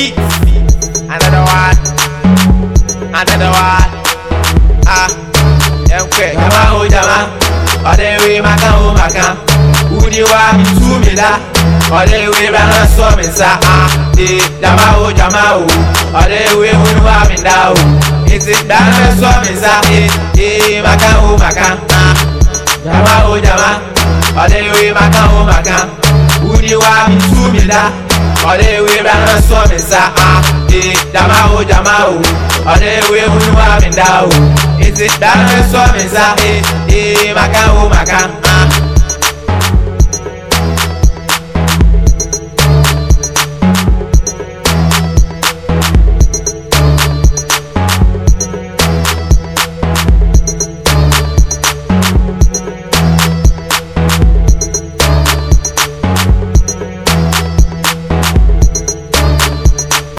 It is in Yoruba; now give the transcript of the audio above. Another one, another one. Ah, MK, Jama ho oh, Jama. Ọ̀dẹ̀ ìwé maka ho oh, maka. Wúni wá mi tú mi dá. Ọ̀dẹ̀ ìwé rárá sọ mi sá. Dè Jama ho oh, Jama o. Ọ̀dẹ̀ ìwé wúni wá mi dá o. Ètè dáná sọ mi sá. Dè maka ho maka. Ah, Jama ho Jama. Ọ̀dẹ̀ maka ho maka. Wúni wá mi tú mi dá ọ̀dẹ́wé rárá sọ mi sá a ti dàmáwò dàmáwò ọ̀dẹ́wé olúwa mi dá o ètè dáná sọ mi sá e.